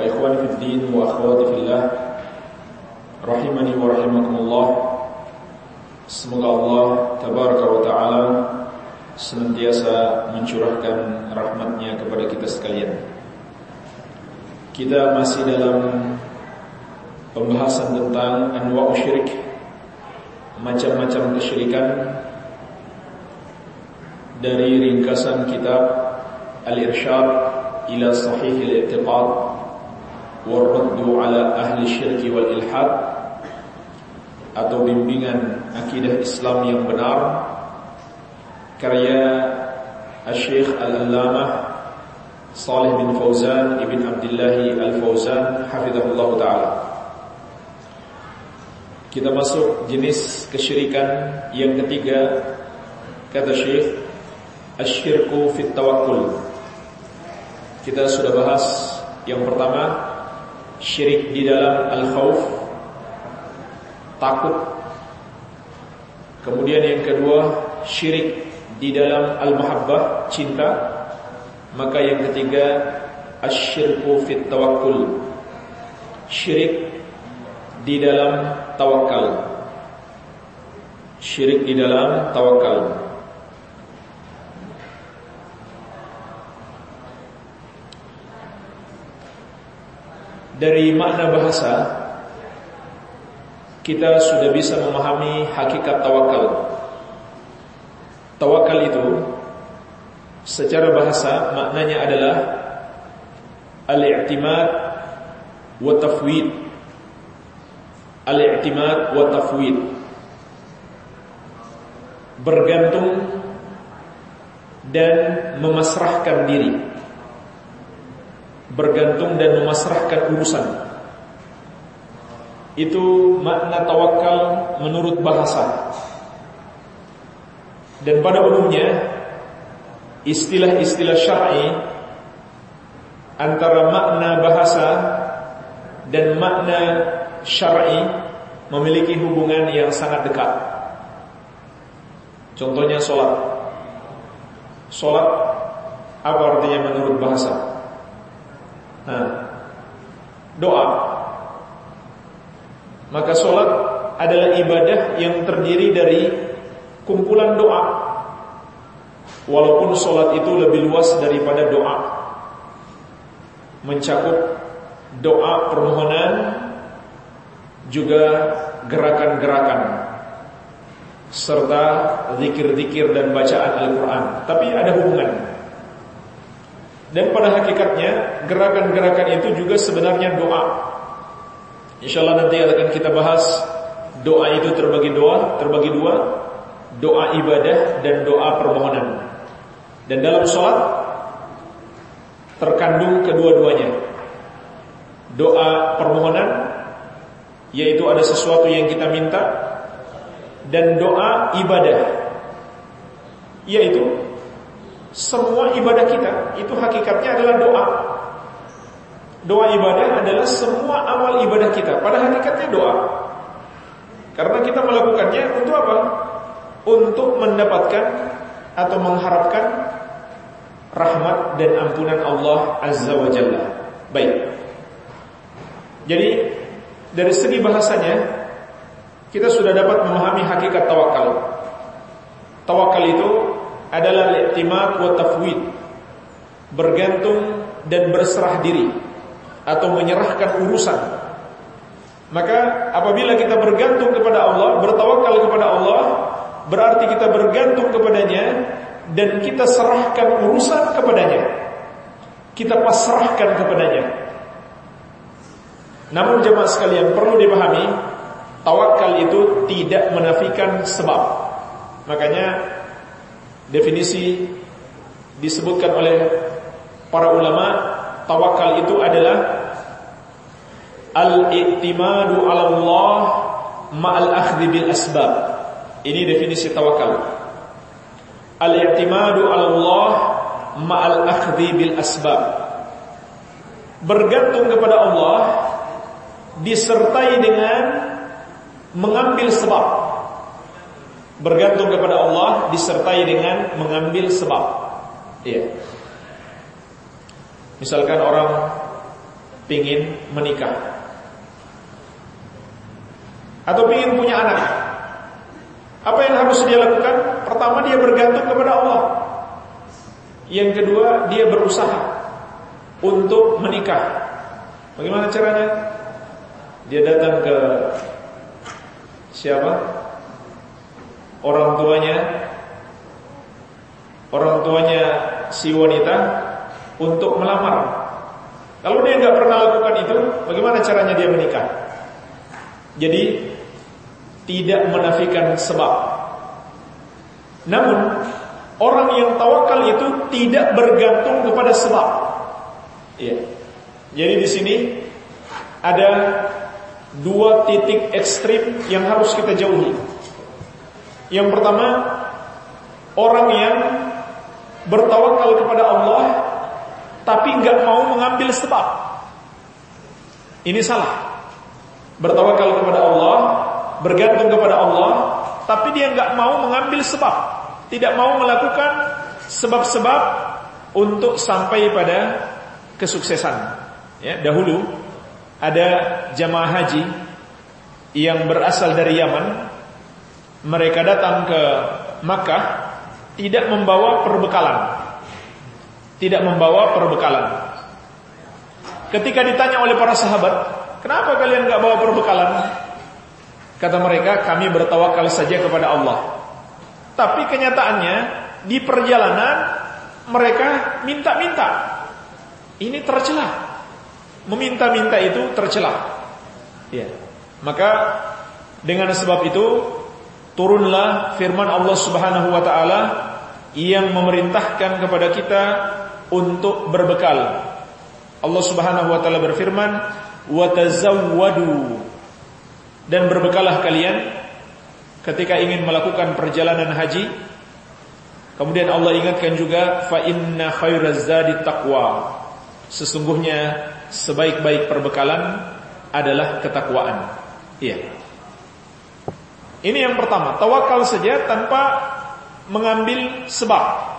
ikhwani fid din wa akhwati fillah rahimani wa rahimakumullah. Semoga Allah tabaraka wa taala senantiasa mencurahkan rahmatnya kepada kita sekalian. Kita masih dalam pembahasan tentang anwa'u syirik, macam-macam kesyirikan dari ringkasan kitab Al-Irsyad ila Sahih al-I'tiqad Warraddu ala ahli syirki wal ilhad Atau bimbingan akidah Islam yang benar Karya Al-Syeikh Al-Allamah Salih bin Fauzan Ibn Abdillahi Al-Fauzan Hafizahullah Ta'ala. Kita masuk jenis kesyirikan yang ketiga Kata Syekh Asyirku fit tawakkul. Kita sudah bahas yang pertama syirik di dalam al-khauf takut. Kemudian yang kedua syirik di dalam al-mahabbah cinta. Maka yang ketiga asyirku fit tawakkul. Syirik di dalam tawakal syirik di dalam tawakal dari makna bahasa kita sudah bisa memahami hakikat tawakal. Tawakal itu secara bahasa maknanya adalah al-i'timad wa tafwid. Al-i'timad wa tafwid. Bergantung dan memasrahkan diri bergantung dan memasrahkan urusan. Itu makna tawakal menurut bahasa. Dan pada umumnya istilah-istilah syar'i antara makna bahasa dan makna syar'i memiliki hubungan yang sangat dekat. Contohnya solat. Solat apa artinya menurut bahasa? Doa. Maka sholat adalah ibadah yang terdiri dari kumpulan doa. Walaupun sholat itu lebih luas daripada doa. Mencakup doa permohonan juga gerakan-gerakan serta zikir-zikir dan bacaan Al-Quran. Tapi ada hubungan. Dan pada hakikatnya gerakan-gerakan itu juga sebenarnya doa. Insya Allah nanti akan kita bahas doa itu terbagi doa, terbagi dua, doa ibadah dan doa permohonan. Dan dalam sholat terkandung kedua-duanya. Doa permohonan yaitu ada sesuatu yang kita minta dan doa ibadah yaitu semua ibadah kita itu hakikatnya adalah doa. Doa ibadah adalah semua amal ibadah kita. Pada hakikatnya doa. Karena kita melakukannya untuk apa? Untuk mendapatkan atau mengharapkan rahmat dan ampunan Allah Azza wa Jalla. Baik. Jadi dari segi bahasanya kita sudah dapat memahami hakikat tawakal. Tawakal itu adalah i'timad wa tafwid. Bergantung dan berserah diri atau menyerahkan urusan. Maka apabila kita bergantung kepada Allah, bertawakal kepada Allah, berarti kita bergantung kepadanya dan kita serahkan urusan kepadanya. Kita pasrahkan kepadanya. Namun jemaah sekalian perlu dipahami, tawakal itu tidak menafikan sebab. Makanya definisi disebutkan oleh para ulama tawakal itu adalah Al-i'timadu 'ala Allah ma'al akhdhi bil asbab. Ini definisi tawakal. Al-i'timadu 'ala Allah ma'al akhdhi bil asbab. Bergantung kepada Allah disertai dengan mengambil sebab. Bergantung kepada Allah disertai dengan mengambil sebab. Iya. Misalkan orang pingin menikah atau pingin punya anak. Apa yang harus dia lakukan? Pertama dia bergantung kepada Allah. Yang kedua dia berusaha untuk menikah. Bagaimana caranya? Dia datang ke siapa? Orang tuanya Orang tuanya si wanita Untuk melamar kalau dia nggak pernah lakukan itu, bagaimana caranya dia menikah? Jadi tidak menafikan sebab. Namun orang yang tawakal itu tidak bergantung kepada sebab. Iya. Jadi di sini ada dua titik ekstrim yang harus kita jauhi. Yang pertama, orang yang bertawakal kepada Allah tapi nggak mau mengambil sebab. Ini salah. Bertawakal kepada Allah, bergantung kepada Allah, tapi dia nggak mau mengambil sebab, tidak mau melakukan sebab-sebab untuk sampai pada kesuksesan. Ya, dahulu ada jamaah haji yang berasal dari Yaman, mereka datang ke Makkah tidak membawa perbekalan tidak membawa perbekalan. Ketika ditanya oleh para sahabat, kenapa kalian nggak bawa perbekalan? Kata mereka, kami bertawakal saja kepada Allah. Tapi kenyataannya di perjalanan mereka minta-minta. Ini tercela. Meminta-minta itu tercela. Ya. Maka dengan sebab itu turunlah firman Allah Subhanahu wa taala yang memerintahkan kepada kita untuk berbekal. Allah Subhanahu wa taala berfirman, "Wa tazawwadu." Dan berbekalah kalian ketika ingin melakukan perjalanan haji. Kemudian Allah ingatkan juga, "Fa inna khairaz zadi taqwa." Sesungguhnya sebaik-baik perbekalan adalah ketakwaan. Iya. Ini yang pertama, tawakal saja tanpa mengambil sebab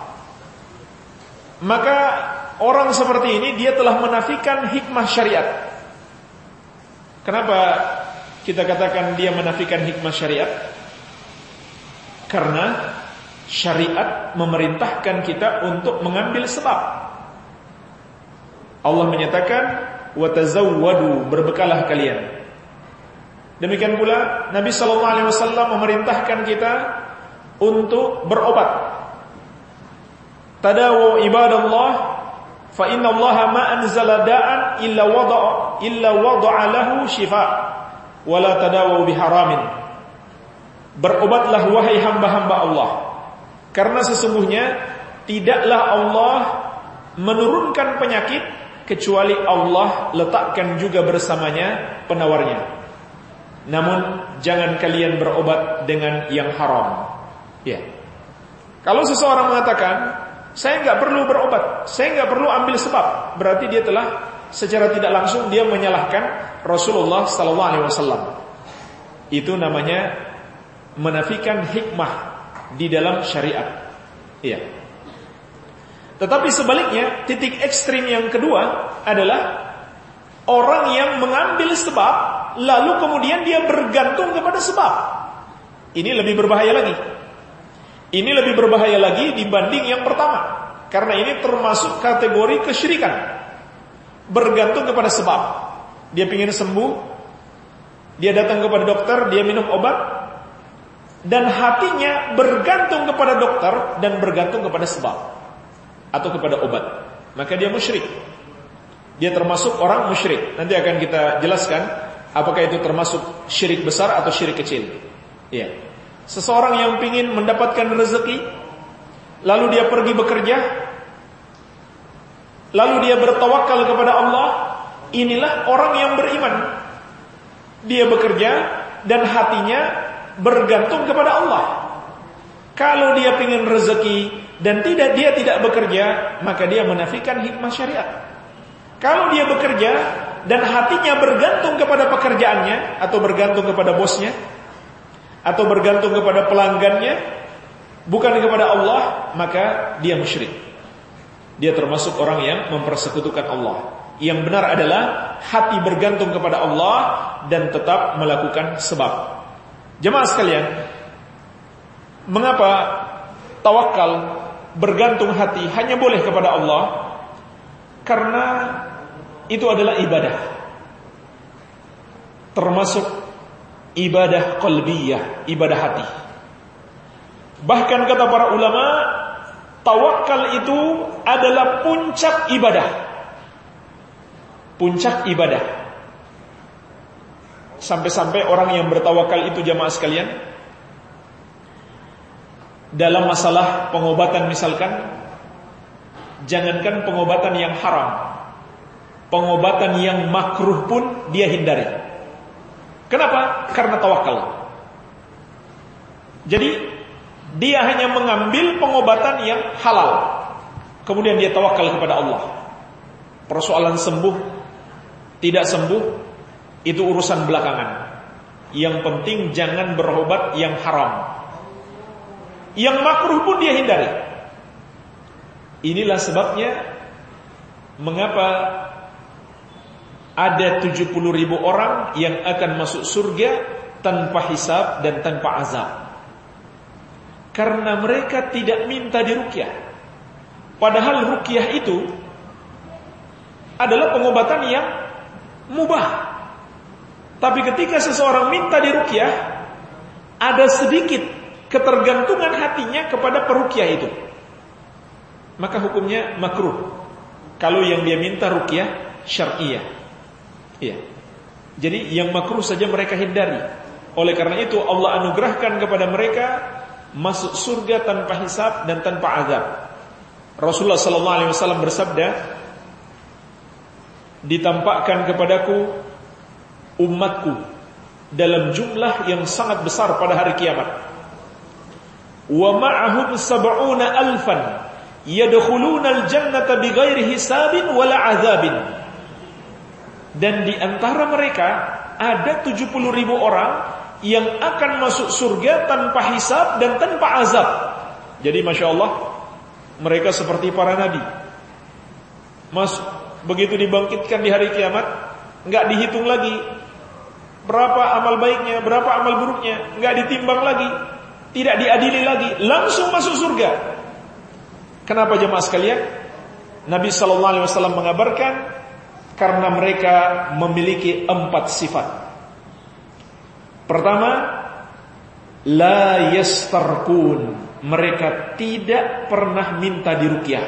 maka orang seperti ini dia telah menafikan hikmah syariat. Kenapa kita katakan dia menafikan hikmah syariat? Karena syariat memerintahkan kita untuk mengambil sebab. Allah menyatakan watazawwadu berbekalah kalian. Demikian pula Nabi sallallahu alaihi wasallam memerintahkan kita untuk berobat. Tadawu ibadallah fa inna Allah ma anzala da'an illa wada'a illa wada'a lahu shifa. Wa tadawu biharamin berobatlah wahai hamba-hamba Allah. Karena sesungguhnya tidaklah Allah menurunkan penyakit kecuali Allah letakkan juga bersamanya penawarnya namun jangan kalian berobat dengan yang haram ya kalau seseorang mengatakan saya nggak perlu berobat, saya nggak perlu ambil sebab. Berarti dia telah secara tidak langsung dia menyalahkan Rasulullah Sallallahu Alaihi Wasallam. Itu namanya menafikan hikmah di dalam syariat. Iya. Tetapi sebaliknya, titik ekstrim yang kedua adalah orang yang mengambil sebab, lalu kemudian dia bergantung kepada sebab. Ini lebih berbahaya lagi. Ini lebih berbahaya lagi dibanding yang pertama. Karena ini termasuk kategori kesyirikan. Bergantung kepada sebab. Dia ingin sembuh, dia datang kepada dokter, dia minum obat, dan hatinya bergantung kepada dokter dan bergantung kepada sebab atau kepada obat. Maka dia musyrik. Dia termasuk orang musyrik. Nanti akan kita jelaskan apakah itu termasuk syirik besar atau syirik kecil. Iya. Seseorang yang ingin mendapatkan rezeki Lalu dia pergi bekerja Lalu dia bertawakal kepada Allah Inilah orang yang beriman Dia bekerja dan hatinya bergantung kepada Allah. Kalau dia ingin rezeki dan tidak dia tidak bekerja, maka dia menafikan hikmah syariat. Kalau dia bekerja dan hatinya bergantung kepada pekerjaannya atau bergantung kepada bosnya atau bergantung kepada pelanggannya bukan kepada Allah, maka dia musyrik. Dia termasuk orang yang mempersekutukan Allah. Yang benar adalah hati bergantung kepada Allah dan tetap melakukan sebab. Jemaah sekalian, mengapa tawakal bergantung hati hanya boleh kepada Allah? Karena itu adalah ibadah. Termasuk ibadah qalbiyah, ibadah hati. Bahkan kata para ulama, tawakal itu adalah puncak ibadah. Puncak ibadah. Sampai-sampai orang yang bertawakal itu jamaah sekalian, dalam masalah pengobatan misalkan, jangankan pengobatan yang haram, pengobatan yang makruh pun dia hindari. Kenapa? Karena tawakal. Jadi dia hanya mengambil pengobatan yang halal. Kemudian dia tawakal kepada Allah. Persoalan sembuh, tidak sembuh, itu urusan belakangan. Yang penting jangan berobat yang haram. Yang makruh pun dia hindari. Inilah sebabnya mengapa ada 70 ribu orang yang akan masuk surga tanpa hisab dan tanpa azab. Karena mereka tidak minta dirukyah. Padahal rukyah itu adalah pengobatan yang mubah. Tapi ketika seseorang minta dirukyah, ada sedikit ketergantungan hatinya kepada perukyah itu. Maka hukumnya makruh. Kalau yang dia minta rukyah syariah. Iya. Jadi yang makruh saja mereka hindari. Oleh karena itu Allah anugerahkan kepada mereka masuk surga tanpa hisab dan tanpa azab. Rasulullah sallallahu alaihi wasallam bersabda, "Ditampakkan kepadaku umatku dalam jumlah yang sangat besar pada hari kiamat. Wa ma'ahum sab'una alfan yadkhuluna al-jannata bighairi hisabin wala 'adzabin." Dan di antara mereka ada 70 ribu orang yang akan masuk surga tanpa hisab dan tanpa azab. Jadi Masya Allah, mereka seperti para nabi. Mas, begitu dibangkitkan di hari kiamat, nggak dihitung lagi berapa amal baiknya, berapa amal buruknya, nggak ditimbang lagi, tidak diadili lagi, langsung masuk surga. Kenapa jemaah sekalian? Nabi Shallallahu Alaihi Wasallam mengabarkan karena mereka memiliki empat sifat. Pertama, la yastarkun. Mereka tidak pernah minta dirukyah.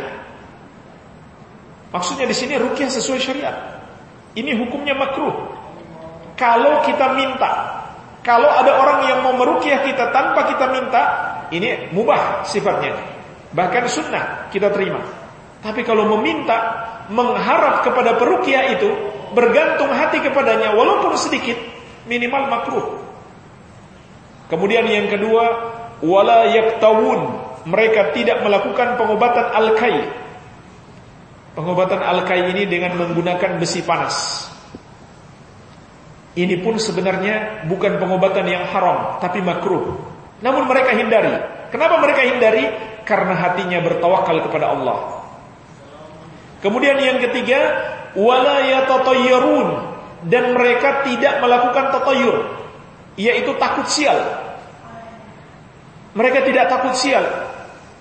Maksudnya di sini rukyah sesuai syariat. Ini hukumnya makruh. Kalau kita minta, kalau ada orang yang mau merukyah kita tanpa kita minta, ini mubah sifatnya. Bahkan sunnah kita terima. Tapi kalau meminta, mengharap kepada perukia itu, bergantung hati kepadanya walaupun sedikit, minimal makruh. Kemudian yang kedua, wala yaktawun. Mereka tidak melakukan pengobatan al-kai. Pengobatan al-kai ini dengan menggunakan besi panas. Ini pun sebenarnya bukan pengobatan yang haram, tapi makruh. Namun mereka hindari. Kenapa mereka hindari? Karena hatinya bertawakal kepada Allah. Kemudian yang ketiga, wala yatatayyarun dan mereka tidak melakukan tatayyur, yaitu takut sial. Mereka tidak takut sial.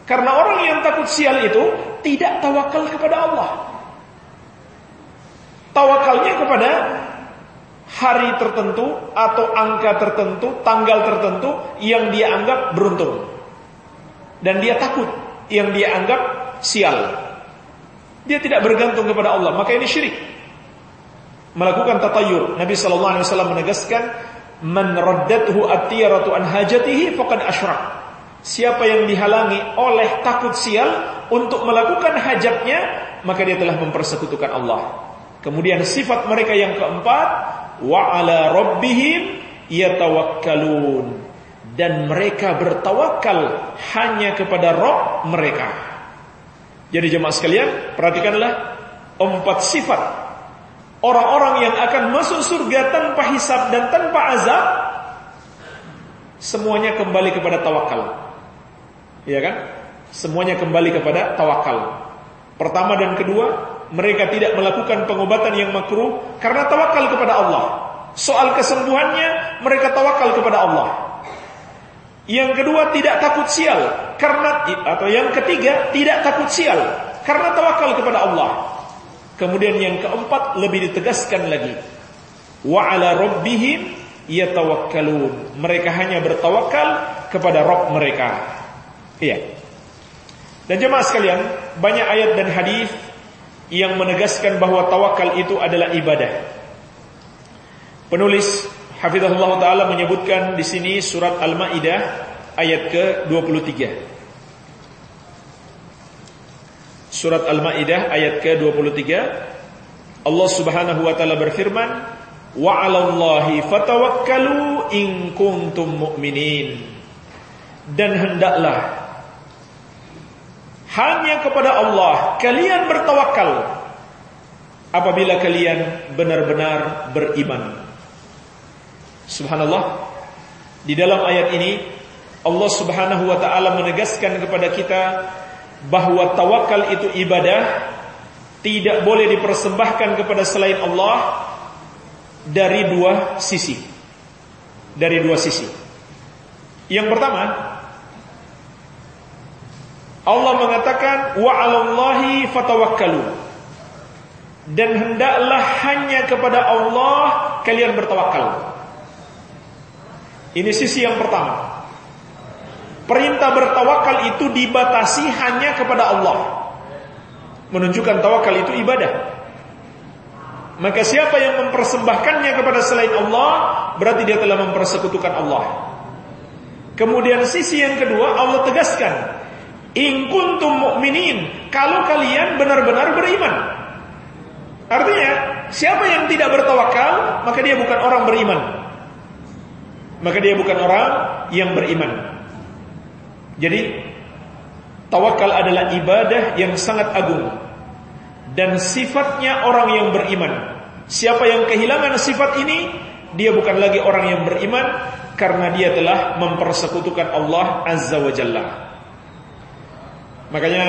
Karena orang yang takut sial itu tidak tawakal kepada Allah. Tawakalnya kepada hari tertentu atau angka tertentu, tanggal tertentu yang dia anggap beruntung. Dan dia takut yang dia anggap sial. Dia tidak bergantung kepada Allah, maka ini syirik. Melakukan tatayur. Nabi sallallahu alaihi wasallam menegaskan, "Man raddathu at-tiyaratu an hajatihi faqad asyrak." Siapa yang dihalangi oleh takut sial untuk melakukan hajatnya, maka dia telah mempersekutukan Allah. Kemudian sifat mereka yang keempat, wa ala rabbihim yatawakkalun. Dan mereka bertawakal hanya kepada Rob mereka. Jadi jemaah sekalian, perhatikanlah empat sifat orang-orang yang akan masuk surga tanpa hisab dan tanpa azab semuanya kembali kepada tawakal. Iya kan? Semuanya kembali kepada tawakal. Pertama dan kedua, mereka tidak melakukan pengobatan yang makruh karena tawakal kepada Allah. Soal kesembuhannya, mereka tawakal kepada Allah. Yang kedua tidak takut sial karena atau yang ketiga tidak takut sial karena tawakal kepada Allah. Kemudian yang keempat lebih ditegaskan lagi. Wa ala rabbihim yatawakkalun. Mereka hanya bertawakal kepada Rabb mereka. Iya. Dan jemaah sekalian, banyak ayat dan hadis yang menegaskan bahwa tawakal itu adalah ibadah. Penulis Hafizahullah taala menyebutkan di sini surat Al-Maidah ayat ke-23. Surat Al-Maidah ayat ke-23 Allah Subhanahu wa taala berfirman, "Wa 'alallahi fatawakkalu in kuntum mu'minin." Dan hendaklah hanya kepada Allah kalian bertawakal apabila kalian benar-benar beriman. Subhanallah. Di dalam ayat ini Allah Subhanahu wa taala menegaskan kepada kita bahwa tawakal itu ibadah tidak boleh dipersembahkan kepada selain Allah dari dua sisi. Dari dua sisi. Yang pertama, Allah mengatakan wa fatawakkalu. Dan hendaklah hanya kepada Allah kalian bertawakal. Ini sisi yang pertama. Perintah bertawakal itu dibatasi hanya kepada Allah. Menunjukkan tawakal itu ibadah. Maka siapa yang mempersembahkannya kepada selain Allah, berarti dia telah mempersekutukan Allah. Kemudian sisi yang kedua Allah tegaskan, In kuntum mu'minin, kalau kalian benar-benar beriman. Artinya, siapa yang tidak bertawakal, maka dia bukan orang beriman. Maka dia bukan orang yang beriman. Jadi, tawakal adalah ibadah yang sangat agung dan sifatnya orang yang beriman. Siapa yang kehilangan sifat ini, dia bukan lagi orang yang beriman karena dia telah mempersekutukan Allah Azza wa Jalla. Makanya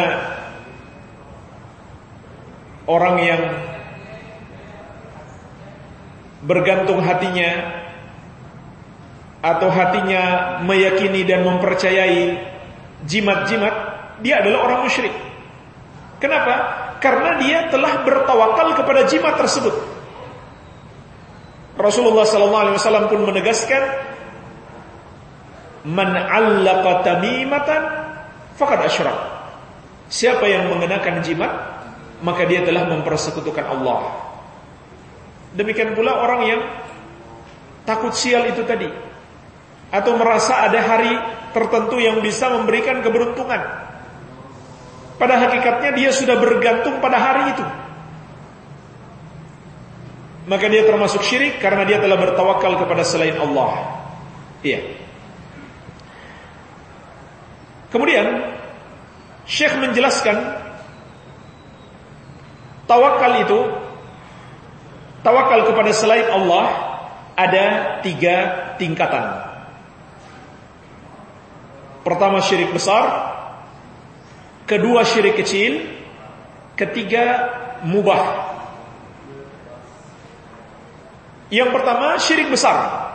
orang yang bergantung hatinya atau hatinya meyakini dan mempercayai jimat-jimat, dia adalah orang musyrik. Kenapa? Karena dia telah bertawakal kepada jimat tersebut. Rasulullah wasallam pun menegaskan man 'allaqa tamimatan faqad asyrak. Siapa yang mengenakan jimat Maka dia telah mempersekutukan Allah Demikian pula orang yang Takut sial itu tadi Atau merasa ada hari tertentu yang bisa memberikan keberuntungan. Pada hakikatnya dia sudah bergantung pada hari itu. Maka dia termasuk syirik Karena dia telah bertawakal kepada selain Allah. Iya. Kemudian Syekh menjelaskan tawakal itu tawakal kepada selain Allah ada tiga tingkatan. Pertama syirik besar, kedua syirik kecil, ketiga mubah. Yang pertama syirik besar.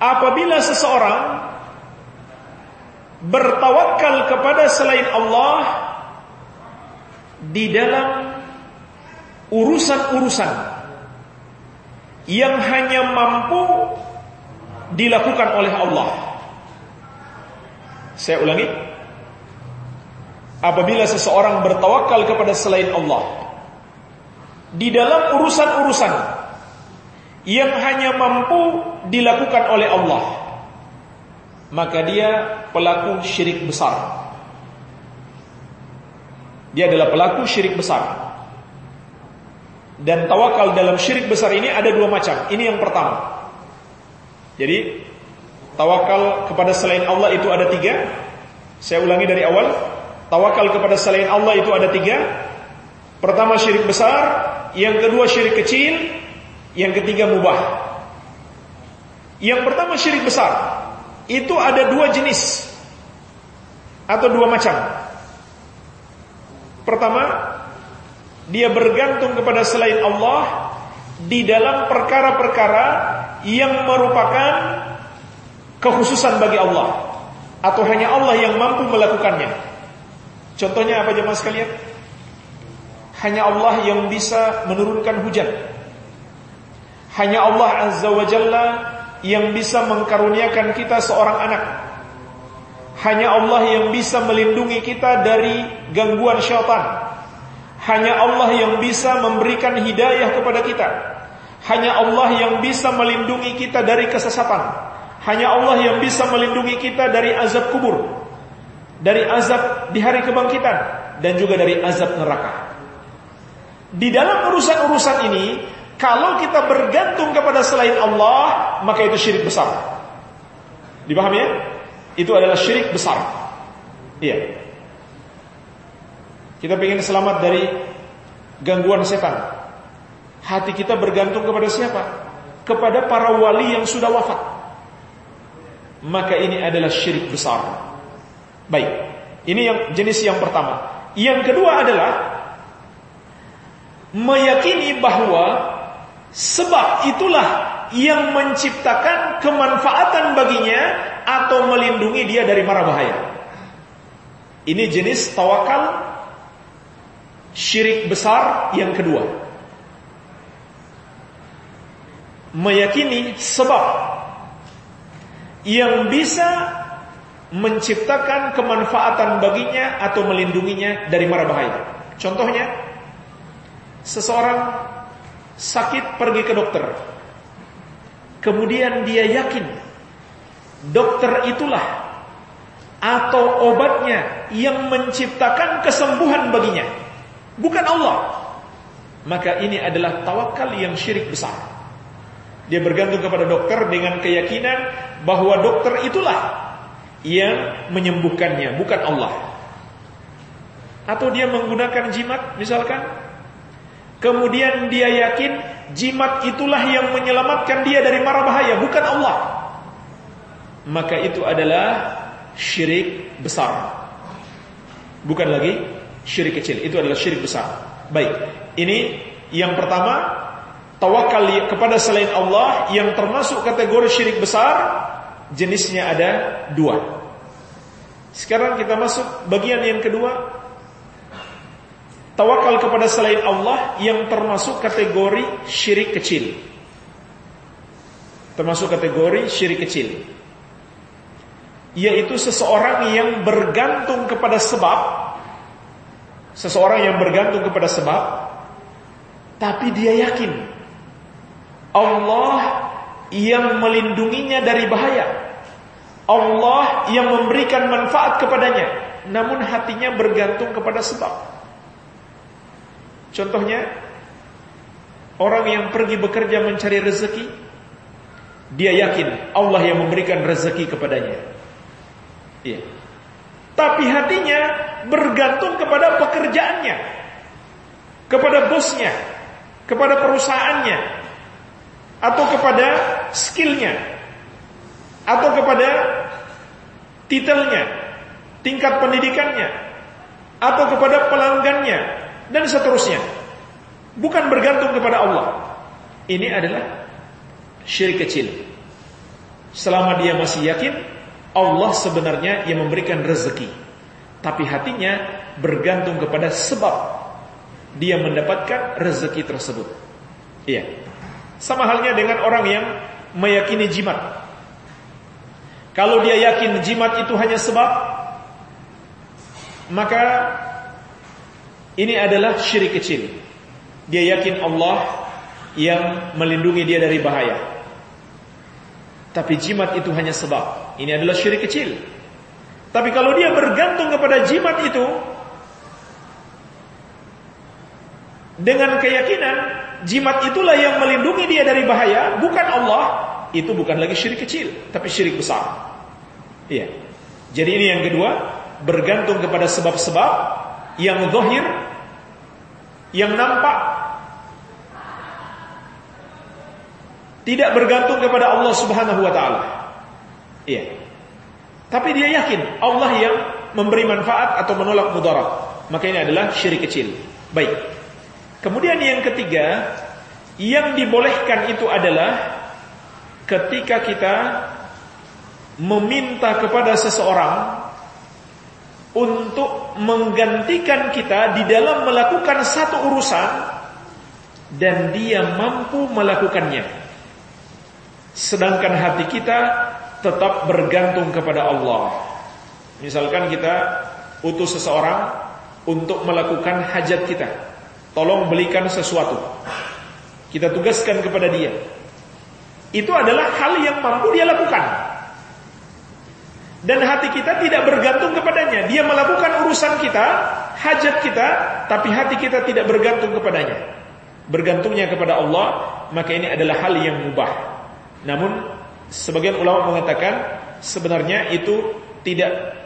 Apabila seseorang bertawakal kepada selain Allah di dalam urusan-urusan yang hanya mampu dilakukan oleh Allah. Saya ulangi. Apabila seseorang bertawakal kepada selain Allah di dalam urusan-urusan yang hanya mampu dilakukan oleh Allah maka dia pelaku syirik besar. Dia adalah pelaku syirik besar. Dan tawakal dalam syirik besar ini ada dua macam. Ini yang pertama. Jadi tawakal kepada selain Allah itu ada tiga. Saya ulangi dari awal. Tawakal kepada selain Allah itu ada tiga. Pertama syirik besar, yang kedua syirik kecil, yang ketiga mubah. Yang pertama syirik besar, itu ada dua jenis atau dua macam. Pertama, dia bergantung kepada selain Allah di dalam perkara-perkara yang merupakan kekhususan bagi Allah atau hanya Allah yang mampu melakukannya. Contohnya apa jemaah sekalian? Hanya Allah yang bisa menurunkan hujan. Hanya Allah Azza wa Jalla yang bisa mengkaruniakan kita seorang anak. Hanya Allah yang bisa melindungi kita dari gangguan syaitan. Hanya Allah yang bisa memberikan hidayah kepada kita. Hanya Allah yang bisa melindungi kita dari kesesatan. Hanya Allah yang bisa melindungi kita dari azab kubur. Dari azab di hari kebangkitan. Dan juga dari azab neraka. Di dalam urusan-urusan ini, kalau kita bergantung kepada selain Allah, maka itu syirik besar. Dipahami ya? Itu adalah syirik besar. Iya. Kita ingin selamat dari gangguan setan. Hati kita bergantung kepada siapa? Kepada para wali yang sudah wafat. Maka ini adalah syirik besar. Baik. Ini yang jenis yang pertama. Yang kedua adalah meyakini bahwa sebab itulah yang menciptakan kemanfaatan baginya atau melindungi dia dari mara bahaya. Ini jenis tawakal syirik besar yang kedua. Meyakini sebab yang bisa menciptakan kemanfaatan baginya atau melindunginya dari mara bahaya. Contohnya, seseorang sakit pergi ke dokter. Kemudian dia yakin dokter itulah atau obatnya yang menciptakan kesembuhan baginya bukan Allah. Maka ini adalah tawakal yang syirik besar. Dia bergantung kepada dokter dengan keyakinan bahwa dokter itulah yang menyembuhkannya, bukan Allah. Atau dia menggunakan jimat misalkan. Kemudian dia yakin jimat itulah yang menyelamatkan dia dari mara bahaya, bukan Allah. Maka itu adalah syirik besar. Bukan lagi syirik kecil. Itu adalah syirik besar. Baik. Ini yang pertama, tawakal kepada selain Allah yang termasuk kategori syirik besar, jenisnya ada dua. Sekarang kita masuk bagian yang kedua, tawakal kepada selain Allah yang termasuk kategori syirik kecil. Termasuk kategori syirik kecil. Yaitu seseorang yang bergantung kepada sebab Seseorang yang bergantung kepada sebab Tapi dia yakin Allah yang melindunginya dari bahaya. Allah yang memberikan manfaat kepadanya. Namun hatinya bergantung kepada sebab. Contohnya Orang yang pergi bekerja mencari rezeki Dia yakin Allah yang memberikan rezeki kepadanya. Iya. Tapi hatinya bergantung kepada pekerjaannya, kepada bosnya, kepada perusahaannya, atau kepada skillnya, atau kepada titelnya, tingkat pendidikannya, atau kepada pelanggannya, dan seterusnya. Bukan bergantung kepada Allah. Ini adalah syirik kecil. Selama dia masih yakin Allah sebenarnya yang memberikan rezeki. Tapi hatinya bergantung kepada sebab dia mendapatkan rezeki tersebut. Iya. Sama halnya dengan orang yang meyakini jimat. Kalau dia yakin jimat itu hanya sebab, maka ini adalah syirik kecil. Dia yakin Allah yang melindungi dia dari bahaya. Tapi jimat itu hanya sebab. Ini adalah syirik kecil. Tapi kalau dia bergantung kepada jimat itu dengan keyakinan jimat itulah yang melindungi dia dari bahaya, bukan Allah, itu bukan lagi syirik kecil, tapi syirik besar. Iya. Jadi ini yang kedua, bergantung kepada sebab-sebab yang zahir, yang nampak, tidak bergantung kepada Allah Subhanahu wa taala. Iya. Tapi dia yakin Allah yang memberi manfaat atau menolak mudarat. Maka ini adalah syirik kecil. Baik. Kemudian yang ketiga, yang dibolehkan itu adalah ketika kita meminta kepada seseorang untuk menggantikan kita di dalam melakukan satu urusan dan dia mampu melakukannya. Sedangkan hati kita tetap bergantung kepada Allah. Misalkan kita utus seseorang untuk melakukan hajat kita. Tolong belikan sesuatu. Kita tugaskan kepada dia. Itu adalah hal yang mampu dia lakukan. Dan hati kita tidak bergantung kepadanya. Dia melakukan urusan kita, hajat kita, tapi hati kita tidak bergantung kepadanya. Bergantungnya kepada Allah, maka ini adalah hal yang mubah. Namun Sebagian ulama mengatakan sebenarnya itu tidak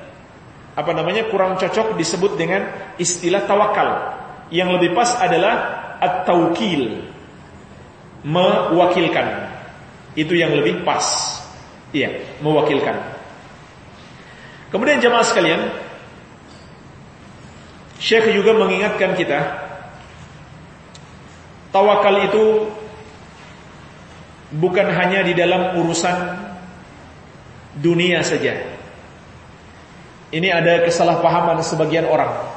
apa namanya kurang cocok disebut dengan istilah tawakal. Yang lebih pas adalah at-taukil. Mewakilkan. Itu yang lebih pas. Iya, mewakilkan. Kemudian jemaah sekalian, Syekh juga mengingatkan kita tawakal itu bukan hanya di dalam urusan dunia saja. Ini ada kesalahpahaman sebagian orang.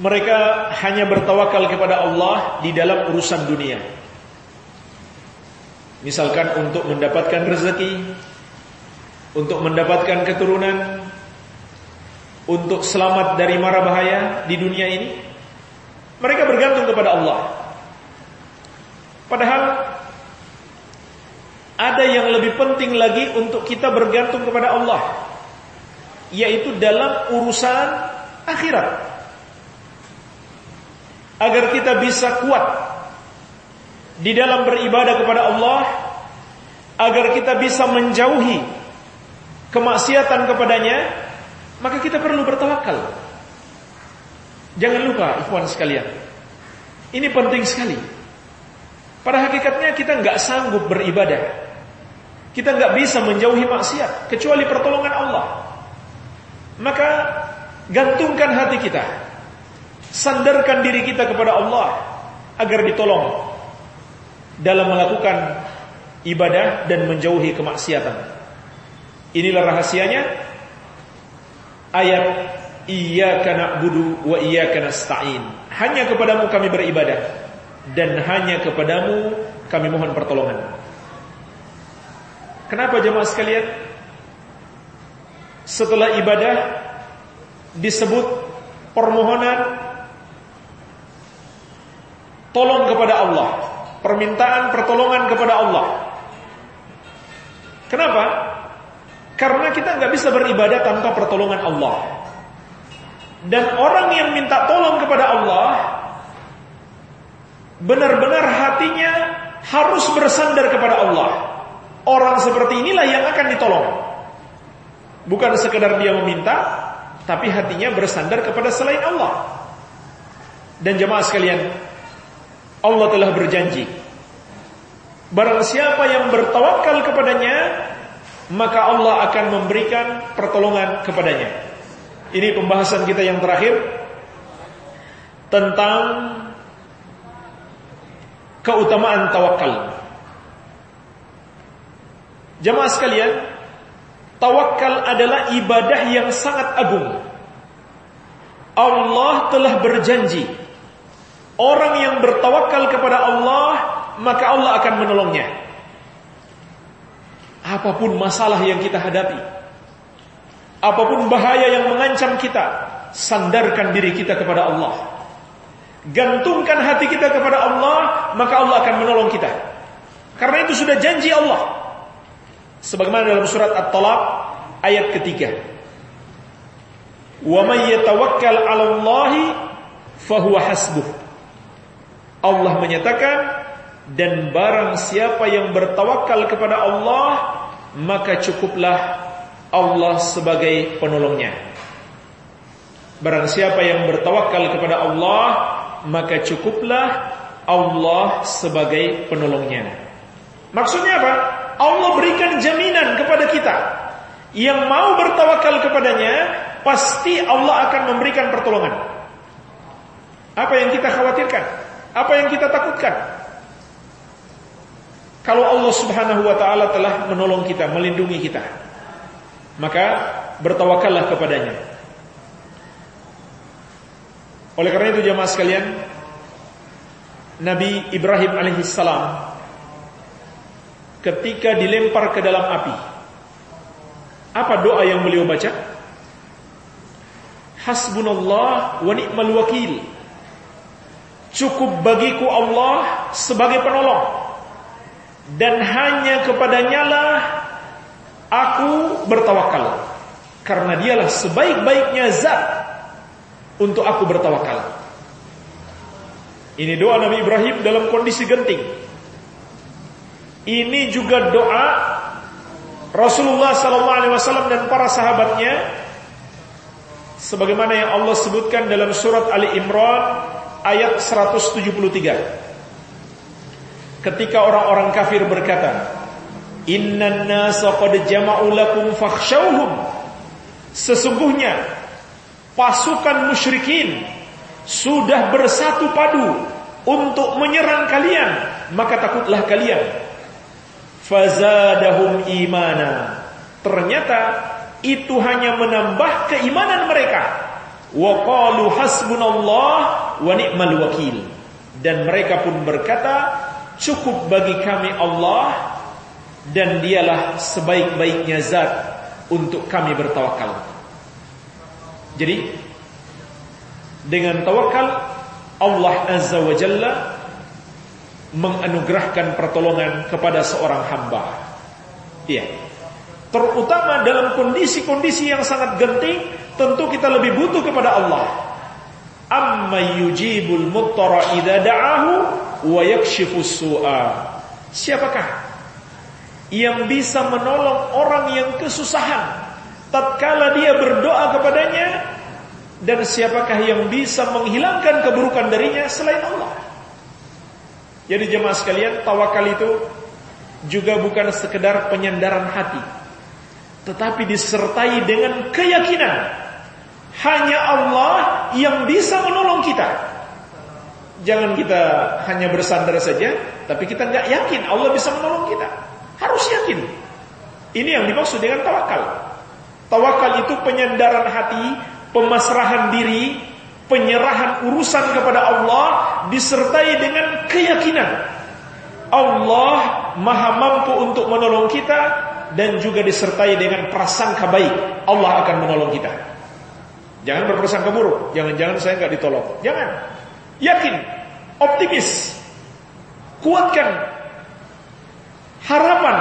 Mereka hanya bertawakal kepada Allah di dalam urusan dunia. Misalkan untuk mendapatkan rezeki, untuk mendapatkan keturunan, untuk selamat dari mara bahaya di dunia ini? Mereka bergantung kepada Allah. Padahal ada yang lebih penting lagi untuk kita bergantung kepada Allah, yaitu dalam urusan akhirat. Agar kita bisa kuat di dalam beribadah kepada Allah, agar kita bisa menjauhi kemaksiatan kepadanya, maka kita perlu bertawakal. Jangan lupa, ikhwan sekalian. Ini penting sekali. Pada hakikatnya kita nggak sanggup beribadah. Kita nggak bisa menjauhi maksiat kecuali pertolongan Allah. Maka gantungkan hati kita. Sandarkan diri kita kepada Allah agar ditolong dalam melakukan ibadah dan menjauhi kemaksiatan. Inilah rahasianya ayat iyyaka na'budu wa iyyaka nasta'in. Hanya kepadamu kami beribadah dan hanya kepadamu kami mohon pertolongan. Kenapa jemaah sekalian? Setelah ibadah disebut permohonan tolong kepada Allah, permintaan pertolongan kepada Allah. Kenapa? Karena kita nggak bisa beribadah tanpa pertolongan Allah. Dan orang yang minta tolong kepada Allah benar-benar hatinya harus bersandar kepada Allah. Orang seperti inilah yang akan ditolong. Bukan sekedar dia meminta, tapi hatinya bersandar kepada selain Allah. Dan jemaah sekalian, Allah telah berjanji. Barang siapa yang bertawakal kepadanya, maka Allah akan memberikan pertolongan kepadanya. Ini pembahasan kita yang terakhir tentang keutamaan tawakal. Jemaah sekalian, tawakal adalah ibadah yang sangat agung. Allah telah berjanji orang yang bertawakal kepada Allah maka Allah akan menolongnya. Apa pun masalah yang kita hadapi, apa pun bahaya yang mengancam kita, sandarkan diri kita kepada Allah. Gantungkan hati kita kepada Allah, maka Allah akan menolong kita. Karena itu sudah janji Allah. Sebagaimana dalam surat At-Talaq ayat ketiga. Wa may yatawakkal 'ala Allah hasbuh. Allah menyatakan dan barang siapa yang bertawakal kepada Allah maka cukuplah Allah sebagai penolongnya. Barang siapa yang bertawakal kepada Allah maka cukuplah Allah sebagai penolongnya. Maksudnya apa? Allah berikan jaminan kepada kita yang mau bertawakal kepadanya pasti Allah akan memberikan pertolongan. Apa yang kita khawatirkan? Apa yang kita takutkan? Kalau Allah Subhanahu wa taala telah menolong kita, melindungi kita, maka bertawakallah kepadanya. Oleh karena itu jemaah sekalian, Nabi Ibrahim alaihissalam ketika dilempar ke dalam api, apa doa yang beliau baca? Hasbunallah wa ni'mal wakil. Cukup bagiku Allah sebagai penolong dan hanya kepadanya lah aku bertawakal karena dialah sebaik-baiknya zat untuk aku bertawakal. Ini doa Nabi Ibrahim dalam kondisi genting. Ini juga doa Rasulullah sallallahu alaihi wasallam dan para sahabatnya sebagaimana yang Allah sebutkan dalam surat Ali Imran ayat 173 ketika orang-orang kafir berkata, "Innan nasa qad jama'u lakum fakhshawhum." Sesungguhnya pasukan musyrikin sudah bersatu padu untuk menyerang kalian, maka takutlah kalian. Fazadahum imana. Ternyata itu hanya menambah keimanan mereka. Wa qalu hasbunallah wa ni'mal wakil. Dan mereka pun berkata, Cukup bagi kami Allah dan dialah sebaik-baiknya zat untuk kami bertawakal. Jadi dengan tawakal Allah Azza wa Jalla menganugerahkan pertolongan kepada seorang hamba. Iya. Terutama dalam kondisi-kondisi yang sangat genting, tentu kita lebih butuh kepada Allah. Amma yujibul muttara idza da'ahu wa yakshifus su'a. Siapakah yang bisa menolong orang yang kesusahan tatkala dia berdoa kepadanya dan siapakah yang bisa menghilangkan keburukan darinya selain Allah? Jadi jemaah sekalian, tawakal itu juga bukan sekedar penyandaran hati, tetapi disertai dengan keyakinan hanya Allah yang bisa menolong kita. Jangan kita hanya bersandar saja, tapi kita nggak yakin Allah bisa menolong kita. Harus yakin. Ini yang dimaksud dengan tawakal. Tawakal itu penyandaran hati, pemasrahan diri, penyerahan urusan kepada Allah disertai dengan keyakinan Allah maha mampu untuk menolong kita dan juga disertai dengan prasangka baik Allah akan menolong kita. Jangan berprasangka buruk, jangan-jangan saya nggak ditolong. Jangan. Yakin, optimis, kuatkan harapan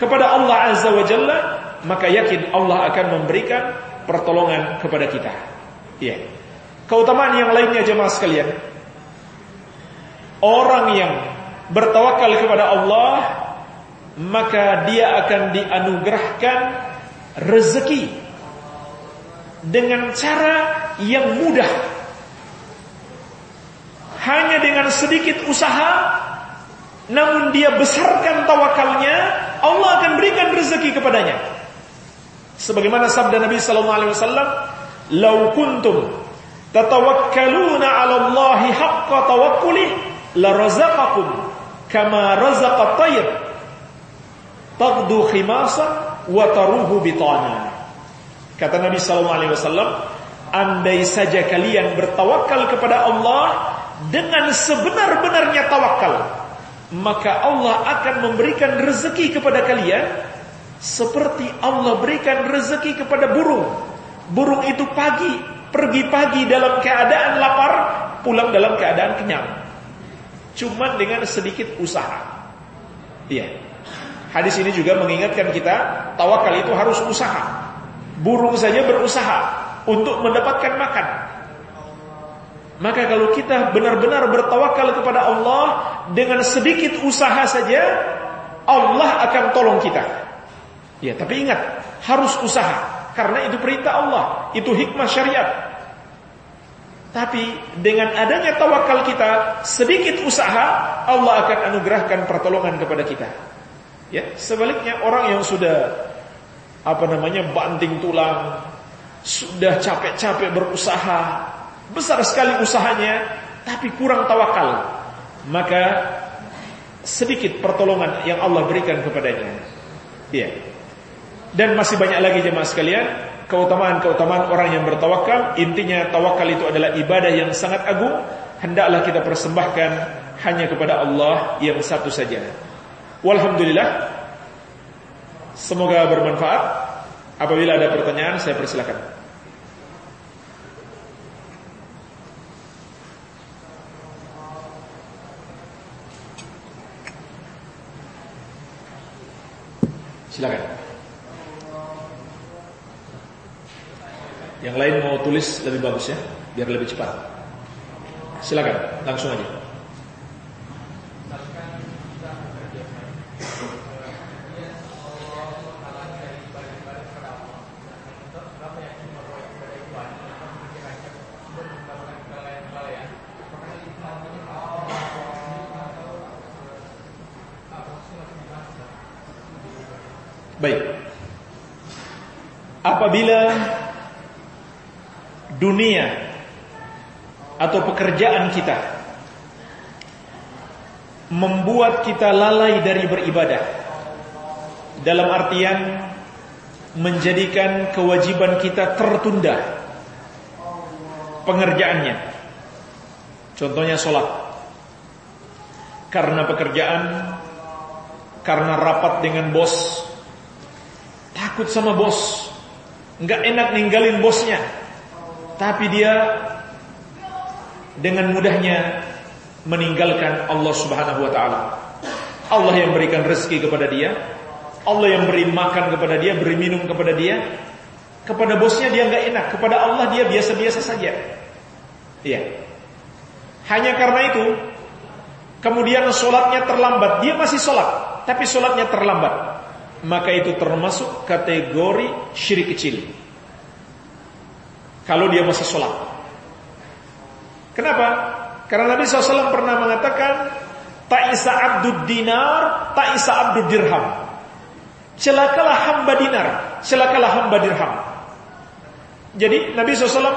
kepada Allah Azza wa Jalla, maka yakin Allah akan memberikan pertolongan kepada kita. Iya. Keutamaan yang lainnya jemaah sekalian. Orang yang bertawakal kepada Allah, maka dia akan dianugerahkan rezeki dengan cara yang mudah. Hanya dengan sedikit usaha namun dia besarkan tawakalnya Allah akan berikan rezeki kepadanya. Sebagaimana sabda Nabi sallallahu alaihi wasallam "Lau kuntum tatawakkaluna 'ala Allahi haqqa tawakkuli la razaqakum kama razaqa at-tayr. Taqdu khimasan wa taruhu bitana." Kata Nabi sallallahu alaihi wasallam, andai saja kalian bertawakal kepada Allah dengan sebenar-benarnya tawakal, maka Allah akan memberikan rezeki kepada kalian seperti Allah berikan rezeki kepada burung. Burung itu pagi, pergi pagi dalam keadaan lapar, pulang dalam keadaan kenyang. Cuma dengan sedikit usaha. Iya. Hadis ini juga mengingatkan kita, tawakal itu harus usaha. Burung saja berusaha untuk mendapatkan makan. Maka kalau kita benar-benar bertawakal kepada Allah dengan sedikit usaha saja, Allah akan tolong kita. Ya, tapi ingat, harus usaha karena itu perintah Allah, itu hikmah syariat. Tapi dengan adanya tawakal kita, sedikit usaha, Allah akan anugerahkan pertolongan kepada kita. Ya, sebaliknya orang yang sudah apa namanya banting tulang, sudah capek-capek berusaha, besar sekali usahanya, tapi kurang tawakal, maka sedikit pertolongan yang Allah berikan kepadanya. Ya. Dan masih banyak lagi jemaah sekalian, keutamaan-keutamaan orang yang bertawakal. Intinya tawakal itu adalah ibadah yang sangat agung. Hendaklah kita persembahkan hanya kepada Allah yang satu saja. Walhamdulillah. Semoga bermanfaat. Apabila ada pertanyaan, saya persilakan. Silakan. Yang lain mau tulis lebih bagus ya, biar lebih cepat. Silakan, langsung aja. Baik. Apabila dunia atau pekerjaan kita membuat kita lalai dari beribadah. Dalam artian menjadikan kewajiban kita tertunda pengerjaannya. Contohnya sholat karena pekerjaan karena rapat dengan bos takut sama bos. Nggak enak ninggalin bosnya tapi dia dengan mudahnya meninggalkan Allah Subhanahu wa taala. Allah yang berikan rezeki kepada dia, Allah yang beri makan kepada dia, beri minum kepada dia. Kepada bosnya dia nggak enak, kepada Allah dia biasa-biasa saja. Iya. Hanya karena itu, kemudian sholatnya terlambat. Dia masih sholat, tapi sholatnya terlambat. Maka itu termasuk kategori syirik kecil kalau dia masih sholat. Kenapa? Karena Nabi SAW pernah mengatakan Ta'isa abdud dinar Ta'isa abdud dirham Celakalah hamba dinar Celakalah hamba dirham Jadi Nabi SAW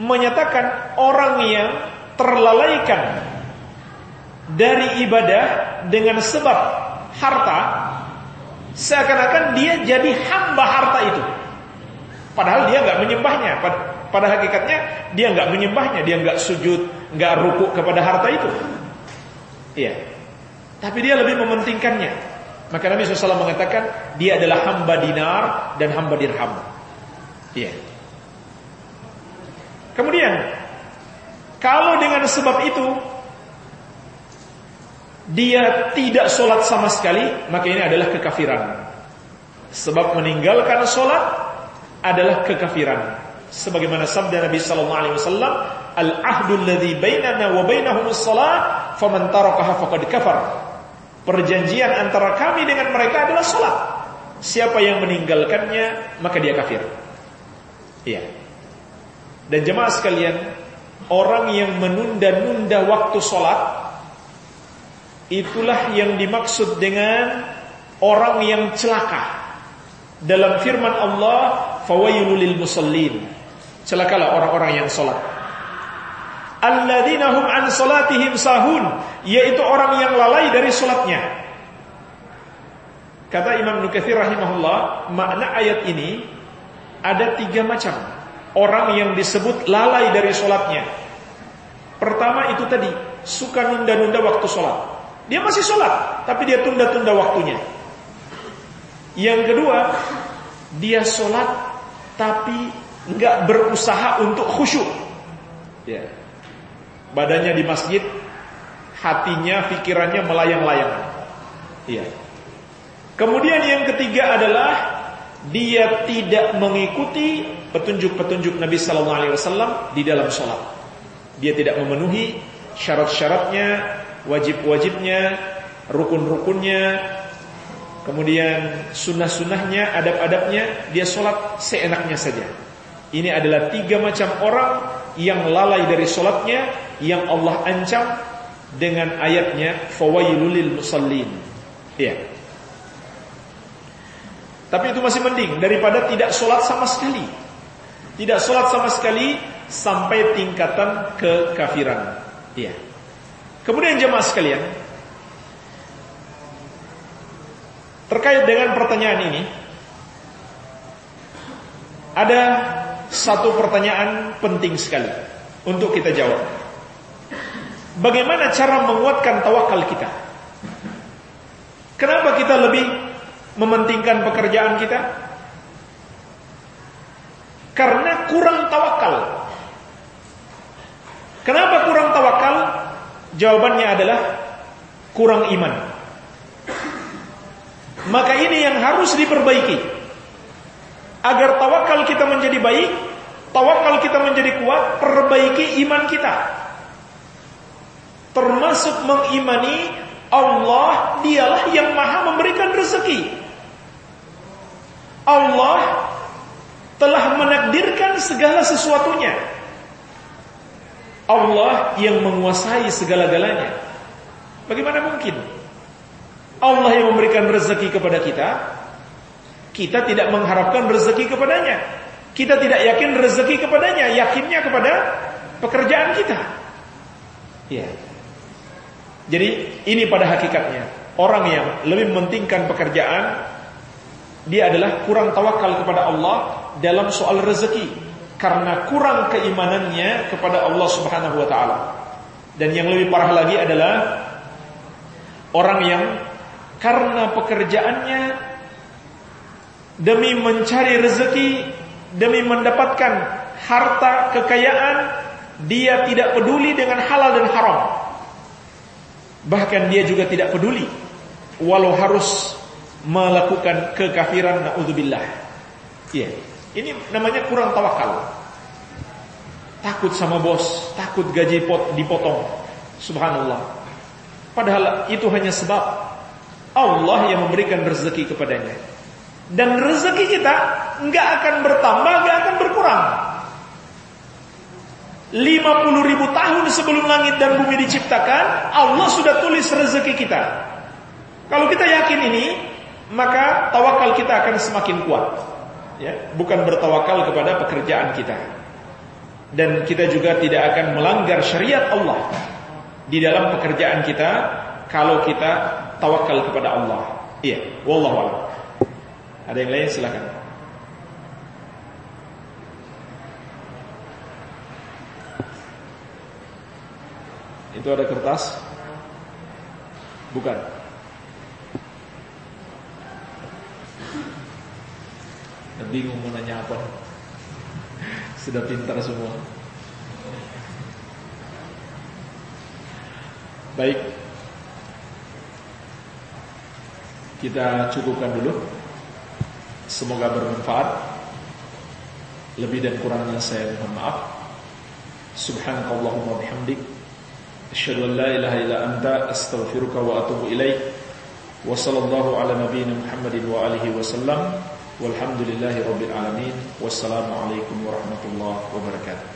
Menyatakan orang yang Terlalaikan Dari ibadah Dengan sebab harta Seakan-akan dia jadi hamba harta itu Padahal dia nggak menyembahnya. Pada, pada hakikatnya dia nggak menyembahnya, dia nggak sujud, nggak ruku kepada harta itu. Iya. Tapi dia lebih mementingkannya. Maka Nabi SAW mengatakan dia adalah hamba dinar dan hamba dirham. Iya. Kemudian kalau dengan sebab itu dia tidak sholat sama sekali, maka ini adalah kekafiran. Sebab meninggalkan sholat adalah kekafiran. Sebagaimana sabda Nabi sallallahu alaihi wasallam, "Al-ahdu alladhi bainana wa bainahum as-salat, faman tarakaha kafar." Perjanjian antara kami dengan mereka adalah salat. Siapa yang meninggalkannya, maka dia kafir. Iya. Dan jemaah sekalian, orang yang menunda-nunda waktu salat itulah yang dimaksud dengan orang yang celaka. Dalam firman Allah, fawailul lil musallin. Celakalah orang-orang yang salat. Alladzina hum an salatihim sahun, yaitu orang yang lalai dari salatnya. Kata Imam Nukathir rahimahullah, makna ayat ini ada tiga macam orang yang disebut lalai dari salatnya. Pertama itu tadi, suka nunda-nunda waktu salat. Dia masih salat, tapi dia tunda-tunda waktunya. Yang kedua, dia sholat tapi nggak berusaha untuk khusyuk. Ya. Badannya di masjid, hatinya, pikirannya melayang-layang. Iya. Kemudian yang ketiga adalah dia tidak mengikuti petunjuk-petunjuk Nabi sallallahu alaihi wasallam di dalam sholat. Dia tidak memenuhi syarat-syaratnya, wajib-wajibnya, rukun-rukunnya, kemudian sunnah-sunnahnya, adab-adabnya, dia sholat seenaknya saja. Ini adalah tiga macam orang yang lalai dari sholatnya, yang Allah ancam dengan ayatnya, fawailulil musallin. Ya. Tapi itu masih mending daripada tidak sholat sama sekali. Tidak sholat sama sekali sampai tingkatan kekafiran. Iya. Kemudian jemaah sekalian, terkait dengan pertanyaan ini, ada satu pertanyaan penting sekali untuk kita jawab. Bagaimana cara menguatkan tawakal kita? Kenapa kita lebih mementingkan pekerjaan kita? Karena kurang tawakal. Kenapa kurang tawakal? Jawabannya adalah kurang iman. Maka ini yang harus diperbaiki. Agar tawakal kita menjadi baik, tawakal kita menjadi kuat, perbaiki iman kita. Termasuk mengimani Allah dialah yang maha memberikan rezeki. Allah telah menakdirkan segala sesuatunya. Allah yang menguasai segala-galanya. Bagaimana mungkin? Allah yang memberikan rezeki kepada kita, kita tidak mengharapkan rezeki kepadanya. Kita tidak yakin rezeki kepadanya, yakinnya kepada pekerjaan kita. Ya. Jadi ini pada hakikatnya orang yang lebih mementingkan pekerjaan dia adalah kurang tawakal kepada Allah dalam soal rezeki karena kurang keimanannya kepada Allah Subhanahu wa taala. Dan yang lebih parah lagi adalah orang yang karena pekerjaannya demi mencari rezeki, demi mendapatkan harta kekayaan, dia tidak peduli dengan halal dan haram. Bahkan dia juga tidak peduli walau harus melakukan kekafiran naudzubillah. Iya. Yeah. Ini namanya kurang tawakal. Takut sama bos, takut gaji pot dipotong. Subhanallah. Padahal itu hanya sebab Allah yang memberikan rezeki kepadanya. Dan rezeki kita nggak akan bertambah, nggak akan berkurang. 50 ribu tahun sebelum langit dan bumi diciptakan, Allah sudah tulis rezeki kita. Kalau kita yakin ini, maka tawakal kita akan semakin kuat ya, bukan bertawakal kepada pekerjaan kita. Dan kita juga tidak akan melanggar syariat Allah di dalam pekerjaan kita kalau kita tawakal kepada Allah. Iya, wallahu a'lam. Ada yang lain silakan. Itu ada kertas? Bukan. Bingung mau nanya apa Sudah pintar semua Baik Kita cukupkan dulu. Semoga bermanfaat. Lebih dan kurangnya saya mohon maaf. Subhanakallahumma bihamdik. Asyhadu an la ilaha illa anta astaghfiruka wa atubu ilaik. Wa sallallahu ala nabiyyina Muhammadin wa alihi wasallam. Walhamdulillahi Rabbil Alamin. Wassalamualaikum warahmatullahi wabarakatuh